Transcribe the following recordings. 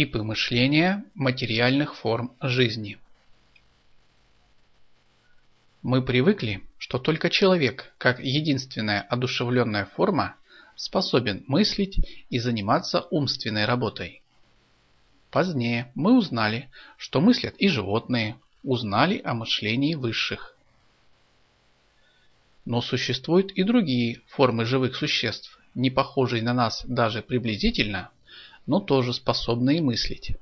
Типы мышления материальных форм жизни. Мы привыкли, что только человек, как единственная одушевленная форма, способен мыслить и заниматься умственной работой. Позднее мы узнали, что мыслят и животные, узнали о мышлении высших. Но существуют и другие формы живых существ, не похожие на нас даже приблизительно, но тоже способные мыслить.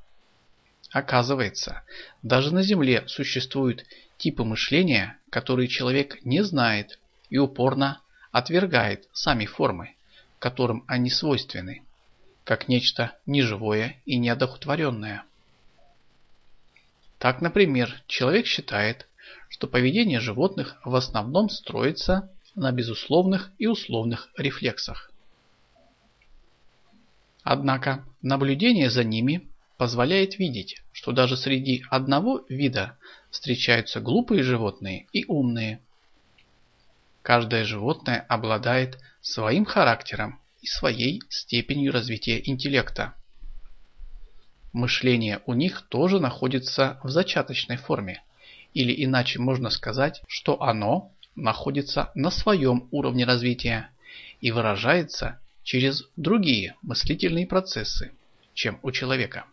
Оказывается, даже на Земле существуют типы мышления, которые человек не знает и упорно отвергает сами формы, которым они свойственны как нечто неживое и неодохотворенное. Так, например, человек считает, что поведение животных в основном строится на безусловных и условных рефлексах. Однако наблюдение за ними позволяет видеть, что даже среди одного вида встречаются глупые животные и умные. Каждое животное обладает своим характером и своей степенью развития интеллекта. Мышление у них тоже находится в зачаточной форме, или иначе можно сказать, что оно находится на своем уровне развития и выражается через другие мыслительные процессы, чем у человека.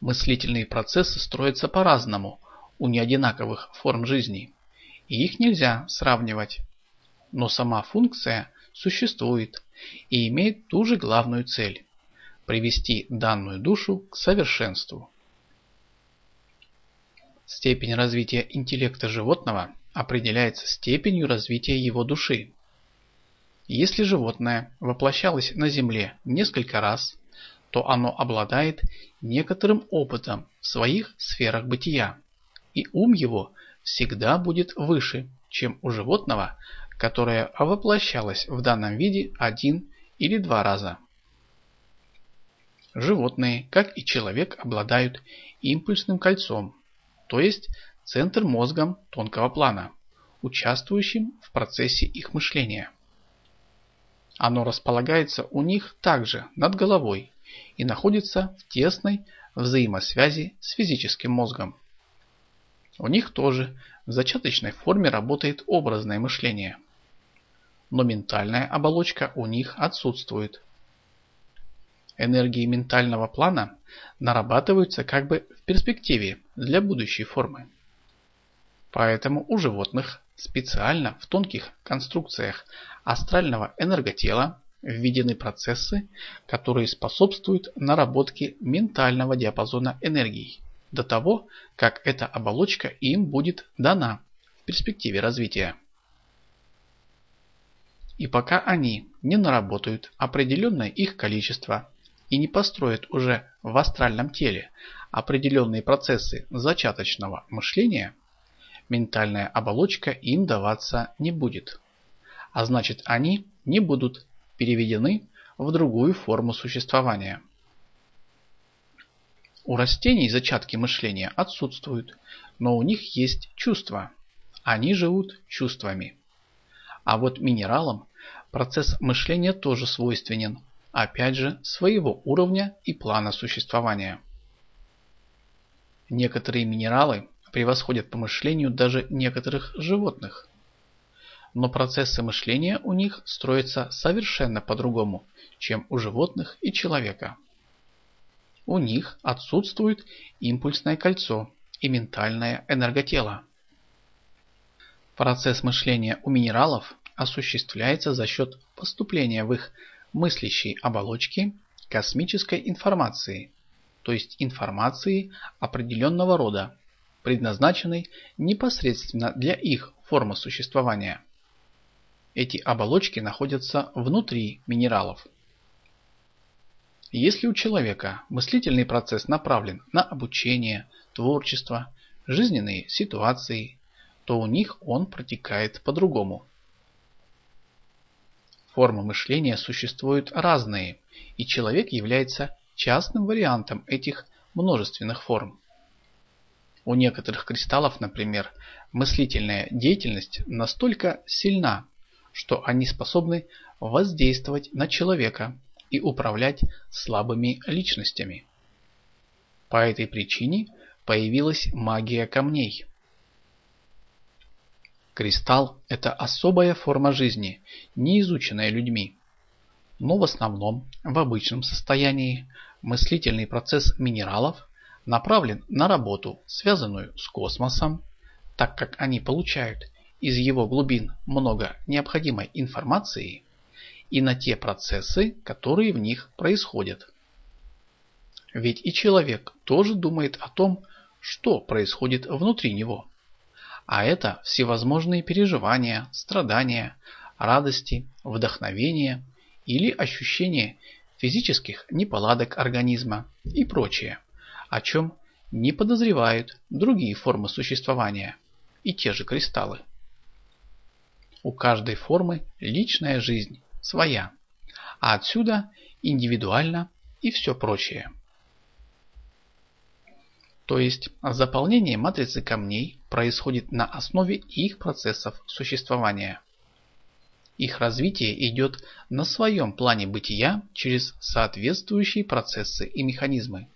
Мыслительные процессы строятся по-разному у неодинаковых форм жизни, и их нельзя сравнивать. Но сама функция существует и имеет ту же главную цель – привести данную душу к совершенству. Степень развития интеллекта животного определяется степенью развития его души. Если животное воплощалось на Земле несколько раз, то оно обладает некоторым опытом в своих сферах бытия, и ум его всегда будет выше, чем у животного, которая воплощалась в данном виде один или два раза. Животные, как и человек, обладают импульсным кольцом, то есть центр мозгом тонкого плана, участвующим в процессе их мышления. Оно располагается у них также над головой и находится в тесной взаимосвязи с физическим мозгом. У них тоже в зачаточной форме работает образное мышление – но ментальная оболочка у них отсутствует. Энергии ментального плана нарабатываются как бы в перспективе для будущей формы. Поэтому у животных специально в тонких конструкциях астрального энерготела введены процессы, которые способствуют наработке ментального диапазона энергии до того, как эта оболочка им будет дана в перспективе развития. И пока они не наработают определенное их количество и не построят уже в астральном теле определенные процессы зачаточного мышления, ментальная оболочка им даваться не будет. А значит они не будут переведены в другую форму существования. У растений зачатки мышления отсутствуют, но у них есть чувства. Они живут чувствами. А вот минералам процесс мышления тоже свойственен, опять же, своего уровня и плана существования. Некоторые минералы превосходят по мышлению даже некоторых животных. Но процессы мышления у них строятся совершенно по-другому, чем у животных и человека. У них отсутствует импульсное кольцо и ментальное энерготело. Процесс мышления у минералов осуществляется за счет поступления в их мыслящей оболочки космической информации, то есть информации определенного рода, предназначенной непосредственно для их формы существования. Эти оболочки находятся внутри минералов. Если у человека мыслительный процесс направлен на обучение, творчество, жизненные ситуации, то у них он протекает по-другому. Формы мышления существуют разные, и человек является частным вариантом этих множественных форм. У некоторых кристаллов, например, мыслительная деятельность настолько сильна, что они способны воздействовать на человека, и управлять слабыми личностями. По этой причине появилась магия камней. Кристалл – это особая форма жизни, не изученная людьми. Но в основном, в обычном состоянии, мыслительный процесс минералов направлен на работу, связанную с космосом, так как они получают из его глубин много необходимой информации, и на те процессы, которые в них происходят. Ведь и человек тоже думает о том, что происходит внутри него. А это всевозможные переживания, страдания, радости, вдохновения или ощущение физических неполадок организма и прочее, о чем не подозревают другие формы существования и те же кристаллы. У каждой формы личная жизнь своя, а отсюда индивидуально и все прочее. То есть заполнение матрицы камней происходит на основе их процессов существования. Их развитие идет на своем плане бытия через соответствующие процессы и механизмы.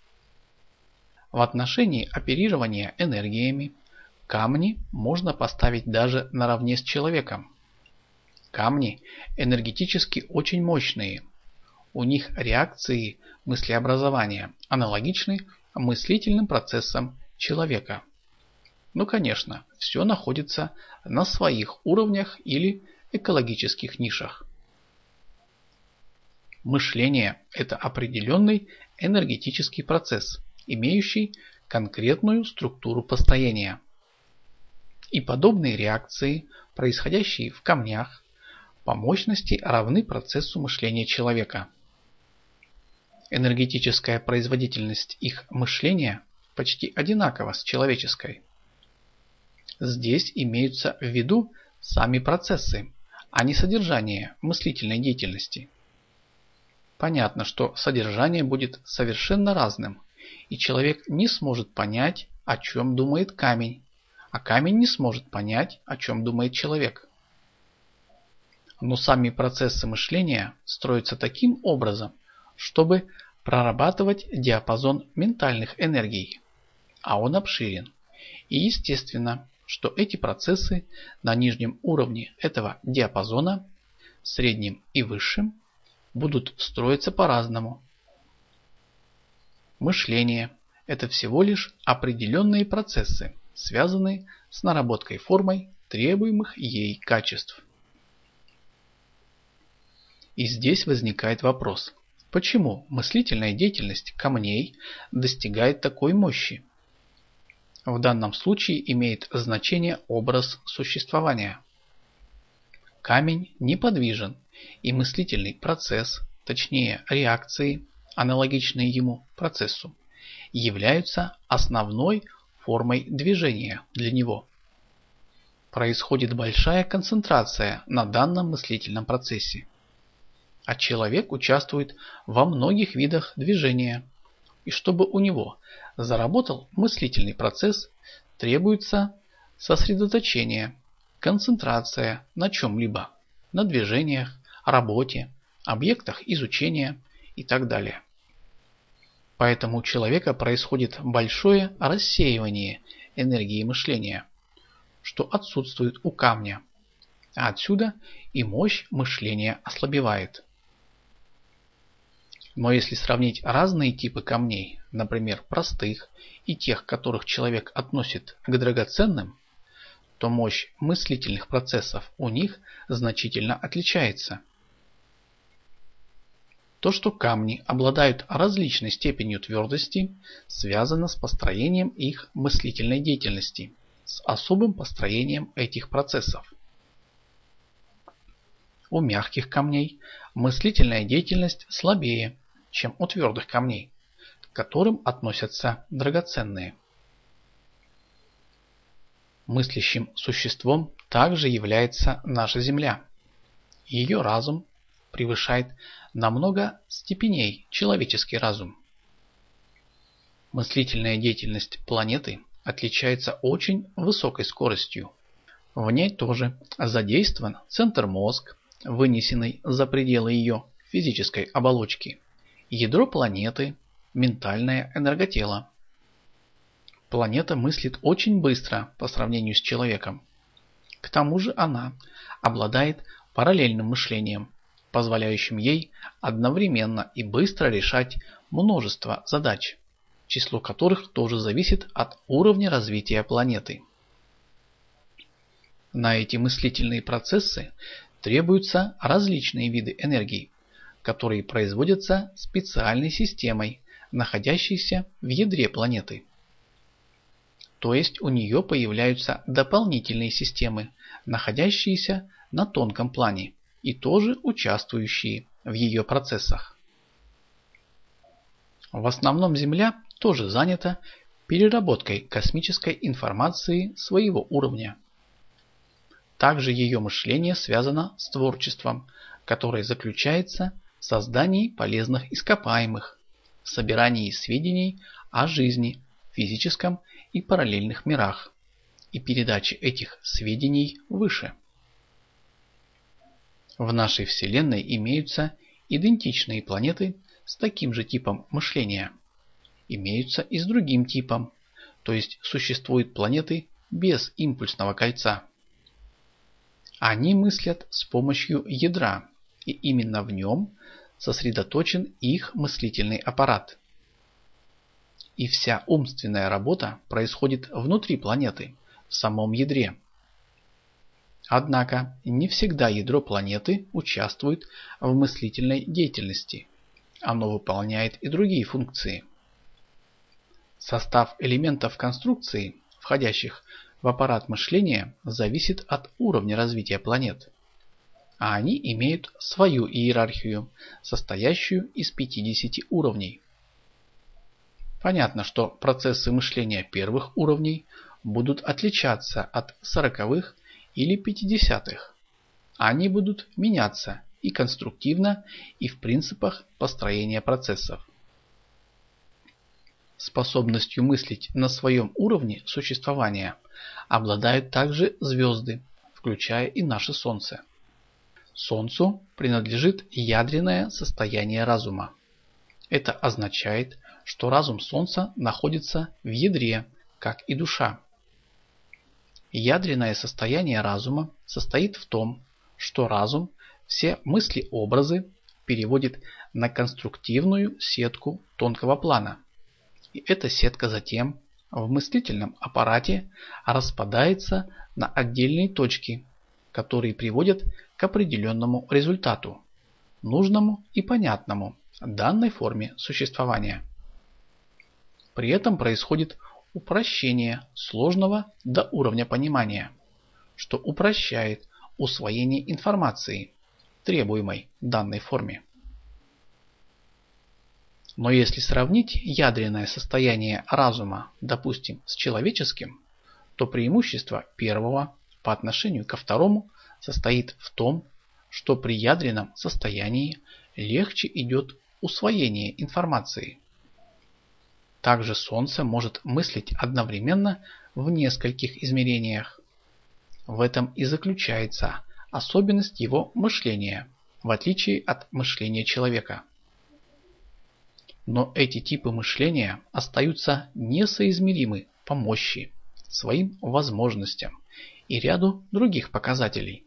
В отношении оперирования энергиями камни можно поставить даже наравне с человеком. Камни энергетически очень мощные. У них реакции мыслеобразования аналогичны мыслительным процессом человека. Ну, конечно, все находится на своих уровнях или экологических нишах. Мышление – это определенный энергетический процесс, имеющий конкретную структуру построения. И подобные реакции, происходящие в камнях, по мощности равны процессу мышления человека – Энергетическая производительность их мышления почти одинакова с человеческой. Здесь имеются в виду сами процессы, а не содержание мыслительной деятельности. Понятно, что содержание будет совершенно разным, и человек не сможет понять, о чем думает камень, а камень не сможет понять, о чем думает человек. Но сами процессы мышления строятся таким образом, чтобы прорабатывать диапазон ментальных энергий, а он обширен. И естественно, что эти процессы на нижнем уровне этого диапазона, среднем и высшем, будут строиться по-разному. Мышление – это всего лишь определенные процессы, связанные с наработкой формой требуемых ей качеств. И здесь возникает вопрос, почему мыслительная деятельность камней достигает такой мощи? В данном случае имеет значение образ существования. Камень неподвижен, и мыслительный процесс, точнее реакции, аналогичные ему процессу, являются основной формой движения для него. Происходит большая концентрация на данном мыслительном процессе а человек участвует во многих видах движения. И чтобы у него заработал мыслительный процесс, требуется сосредоточение, концентрация на чем-либо, на движениях, работе, объектах изучения и так далее. Поэтому у человека происходит большое рассеивание энергии мышления, что отсутствует у камня. А отсюда и мощь мышления ослабевает. Но если сравнить разные типы камней, например, простых и тех, которых человек относит к драгоценным, то мощь мыслительных процессов у них значительно отличается. То, что камни обладают различной степенью твердости, связано с построением их мыслительной деятельности, с особым построением этих процессов. У мягких камней мыслительная деятельность слабее, чем у твердых камней, к которым относятся драгоценные. Мыслящим существом также является наша Земля. Ее разум превышает на много степеней человеческий разум. Мыслительная деятельность планеты отличается очень высокой скоростью. В ней тоже задействован центр мозг, вынесенный за пределы ее физической оболочки, ядро планеты, ментальное энерготело. Планета мыслит очень быстро по сравнению с человеком. К тому же она обладает параллельным мышлением, позволяющим ей одновременно и быстро решать множество задач, число которых тоже зависит от уровня развития планеты. На эти мыслительные процессы требуются различные виды энергии, которые производятся специальной системой, находящейся в ядре планеты. То есть у нее появляются дополнительные системы, находящиеся на тонком плане и тоже участвующие в ее процессах. В основном Земля тоже занята переработкой космической информации своего уровня. Также ее мышление связано с творчеством, которое заключается в создании полезных ископаемых, в собирании сведений о жизни, физическом и параллельных мирах и передаче этих сведений выше. В нашей Вселенной имеются идентичные планеты с таким же типом мышления. Имеются и с другим типом, то есть существуют планеты без импульсного кольца. Они мыслят с помощью ядра, и именно в нем сосредоточен их мыслительный аппарат. И вся умственная работа происходит внутри планеты, в самом ядре. Однако не всегда ядро планеты участвует в мыслительной деятельности. Оно выполняет и другие функции. Состав элементов конструкции, входящих в аппарат мышления, зависит от уровня развития планет. А они имеют свою иерархию, состоящую из 50 уровней. Понятно, что процессы мышления первых уровней будут отличаться от сороковых или 50-х. Они будут меняться и конструктивно, и в принципах построения процессов. Способностью мыслить на своем уровне существования обладают также звезды, включая и наше Солнце. Солнцу принадлежит ядреное состояние разума. Это означает, что разум Солнца находится в ядре, как и душа. Ядреное состояние разума состоит в том, что разум все мысли-образы переводит на конструктивную сетку тонкого плана. И эта сетка затем в мыслительном аппарате распадается на отдельные точки, которые приводят к определенному результату, нужному и понятному данной форме существования. При этом происходит упрощение сложного до уровня понимания, что упрощает усвоение информации, требуемой данной форме. Но если сравнить ядреное состояние разума, допустим, с человеческим, то преимущество первого по отношению ко второму состоит в том, что при ядреном состоянии легче идет усвоение информации, также Солнце может мыслить одновременно в нескольких измерениях. В этом и заключается особенность его мышления, в отличие от мышления человека. Но эти типы мышления остаются несоизмеримы по мощи, своим возможностям и ряду других показателей.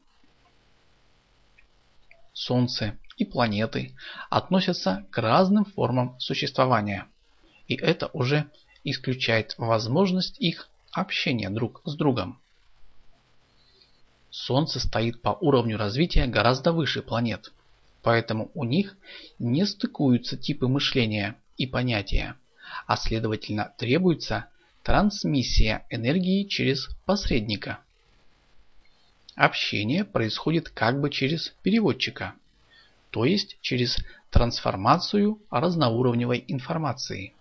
Солнце и планеты относятся к разным формам существования – и это уже исключает возможность их общения друг с другом. Солнце стоит по уровню развития гораздо выше планет, поэтому у них не стыкуются типы мышления и понятия, а следовательно требуется трансмиссия энергии через посредника. Общение происходит как бы через переводчика, то есть через трансформацию разноуровневой информации.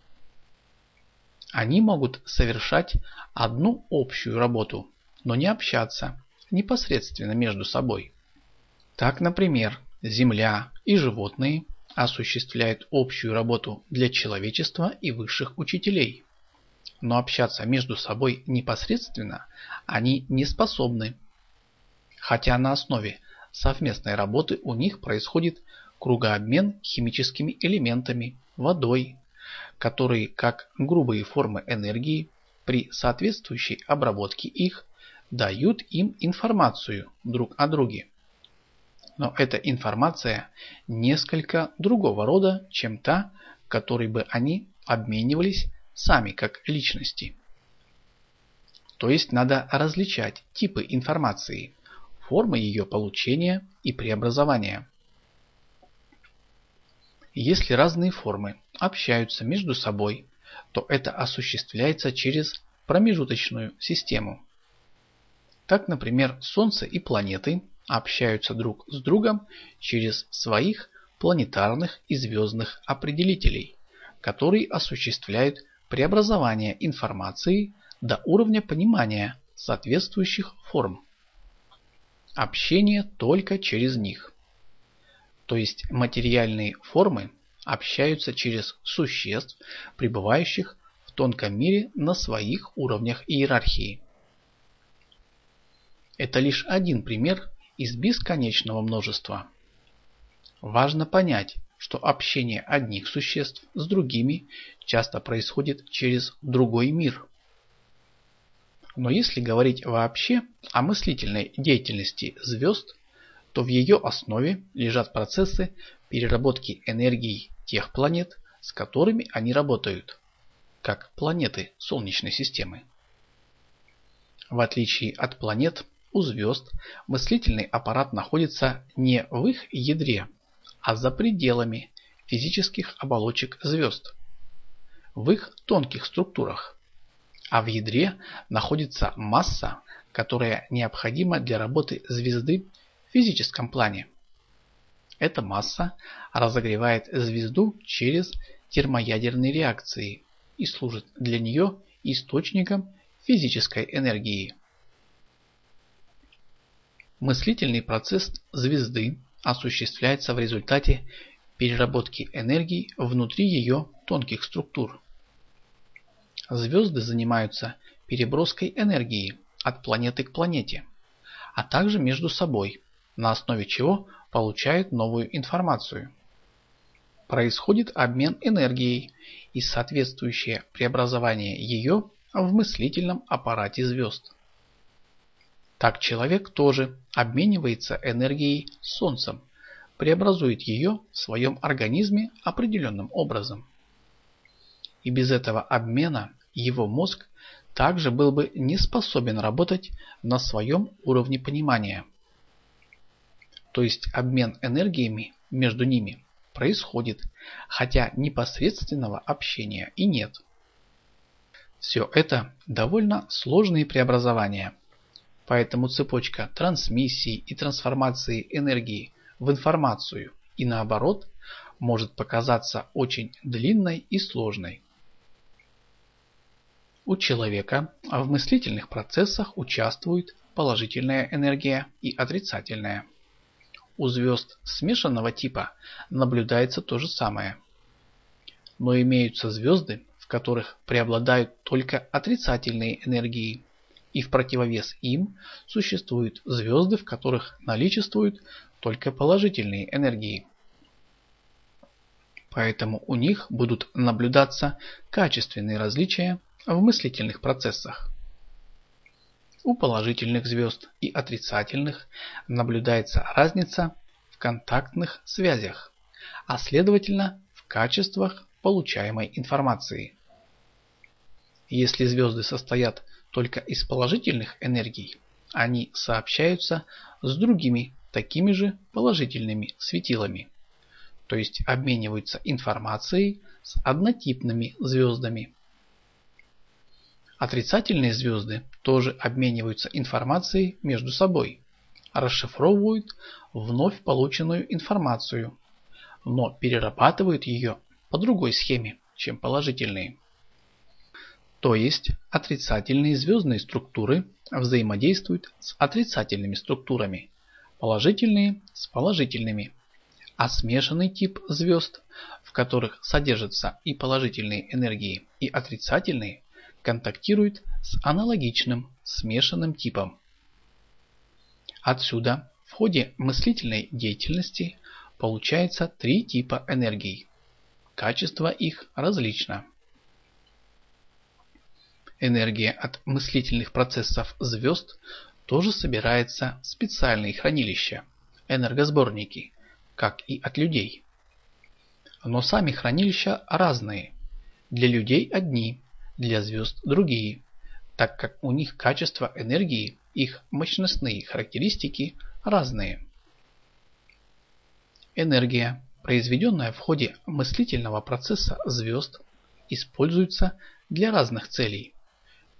Они могут совершать одну общую работу, но не общаться непосредственно между собой. Так, например, Земля и животные осуществляют общую работу для человечества и высших учителей. Но общаться между собой непосредственно они не способны. Хотя на основе совместной работы у них происходит кругообмен химическими элементами, водой, которые как грубые формы энергии при соответствующей обработке их дают им информацию друг о друге. Но эта информация несколько другого рода, чем та, которой бы они обменивались сами как личности. То есть надо различать типы информации, формы ее получения и преобразования. Если разные формы общаются между собой, то это осуществляется через промежуточную систему. Так, например, Солнце и планеты общаются друг с другом через своих планетарных и звездных определителей, которые осуществляют преобразование информации до уровня понимания соответствующих форм. Общение только через них. То есть материальные формы общаются через существ, пребывающих в тонком мире на своих уровнях иерархии. Это лишь один пример из бесконечного множества. Важно понять, что общение одних существ с другими часто происходит через другой мир. Но если говорить вообще о мыслительной деятельности звезд, то в ее основе лежат процессы переработки энергии тех планет, с которыми они работают, как планеты Солнечной системы. В отличие от планет, у звезд мыслительный аппарат находится не в их ядре, а за пределами физических оболочек звезд, в их тонких структурах. А в ядре находится масса, которая необходима для работы звезды физическом плане. Эта масса разогревает звезду через термоядерные реакции и служит для нее источником физической энергии. Мыслительный процесс звезды осуществляется в результате переработки энергии внутри ее тонких структур. Звезды занимаются переброской энергии от планеты к планете, а также между собой, на основе чего получают новую информацию. Происходит обмен энергией и соответствующее преобразование ее в мыслительном аппарате звезд. Так человек тоже обменивается энергией с Солнцем, преобразует ее в своем организме определенным образом. И без этого обмена его мозг также был бы не способен работать на своем уровне понимания. То есть обмен энергиями между ними происходит, хотя непосредственного общения и нет. Все это довольно сложные преобразования – Поэтому цепочка трансмиссии и трансформации энергии в информацию и наоборот может показаться очень длинной и сложной. У человека в мыслительных процессах участвует положительная энергия и отрицательная. У звезд смешанного типа наблюдается то же самое. Но имеются звезды, в которых преобладают только отрицательные энергии и в противовес им существуют звезды, в которых наличествуют только положительные энергии. Поэтому у них будут наблюдаться качественные различия в мыслительных процессах. У положительных звезд и отрицательных наблюдается разница в контактных связях, а следовательно в качествах получаемой информации. Если звезды состоят только из положительных энергий, они сообщаются с другими такими же положительными светилами, то есть обмениваются информацией с однотипными звездами. Отрицательные звезды тоже обмениваются информацией между собой, расшифровывают вновь полученную информацию, но перерабатывают ее по другой схеме, чем положительные. То есть отрицательные звездные структуры взаимодействуют с отрицательными структурами, положительные с положительными. А смешанный тип звезд, в которых содержатся и положительные энергии, и отрицательные, контактирует с аналогичным смешанным типом. Отсюда в ходе мыслительной деятельности получается три типа энергии. Качество их различно. Энергия от мыслительных процессов звезд тоже собирается в специальные хранилища, энергосборники, как и от людей. Но сами хранилища разные. Для людей одни, для звезд другие, так как у них качество энергии, их мощностные характеристики разные. Энергия, произведенная в ходе мыслительного процесса звезд, используется для разных целей.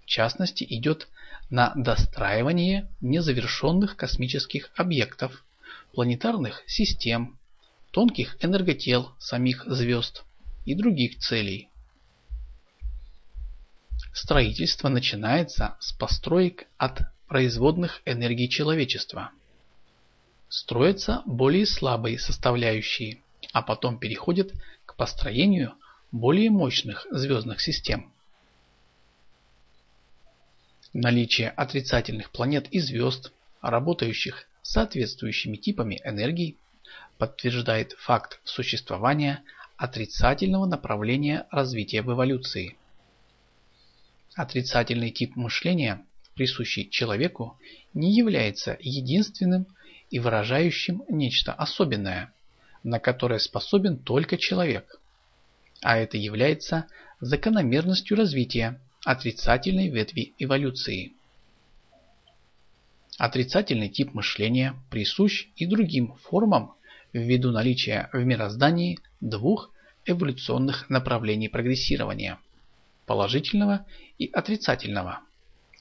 В частности, идет на достраивание незавершенных космических объектов, планетарных систем, тонких энерготел самих звезд и других целей. Строительство начинается с построек от производных энергий человечества. Строятся более слабые составляющие, а потом переходят к построению более мощных звездных систем. Наличие отрицательных планет и звезд, работающих соответствующими типами энергий, подтверждает факт существования отрицательного направления развития в эволюции. Отрицательный тип мышления, присущий человеку, не является единственным и выражающим нечто особенное, на которое способен только человек. А это является закономерностью развития отрицательной ветви эволюции. Отрицательный тип мышления присущ и другим формам ввиду наличия в мироздании двух эволюционных направлений прогрессирования – положительного и отрицательного.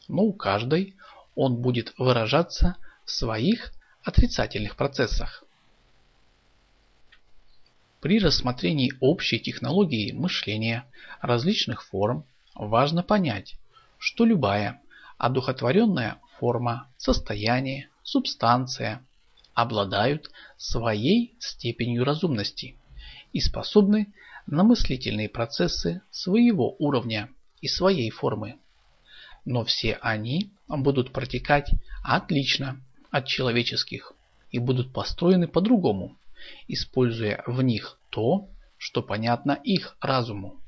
Но у каждой он будет выражаться в своих отрицательных процессах. При рассмотрении общей технологии мышления различных форм важно понять, что любая одухотворенная форма, состояние, субстанция обладают своей степенью разумности и способны на мыслительные процессы своего уровня и своей формы. Но все они будут протекать отлично от человеческих и будут построены по-другому, используя в них то, что понятно их разуму.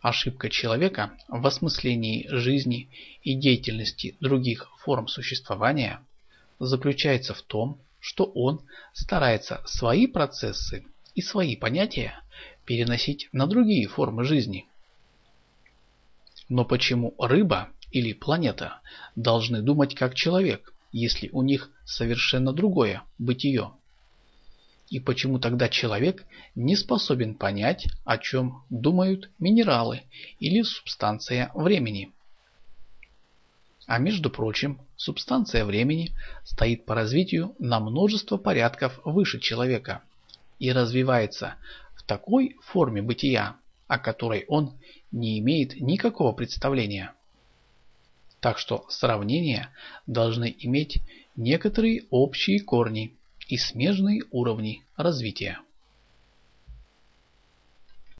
Ошибка человека в осмыслении жизни и деятельности других форм существования заключается в том, что он старается свои процессы и свои понятия переносить на другие формы жизни. Но почему рыба или планета должны думать как человек, если у них совершенно другое бытие? И почему тогда человек не способен понять, о чем думают минералы или субстанция времени? А между прочим, субстанция времени стоит по развитию на множество порядков выше человека и развивается в такой форме бытия, о которой он не имеет никакого представления. Так что сравнения должны иметь некоторые общие корни и смежные уровни развития.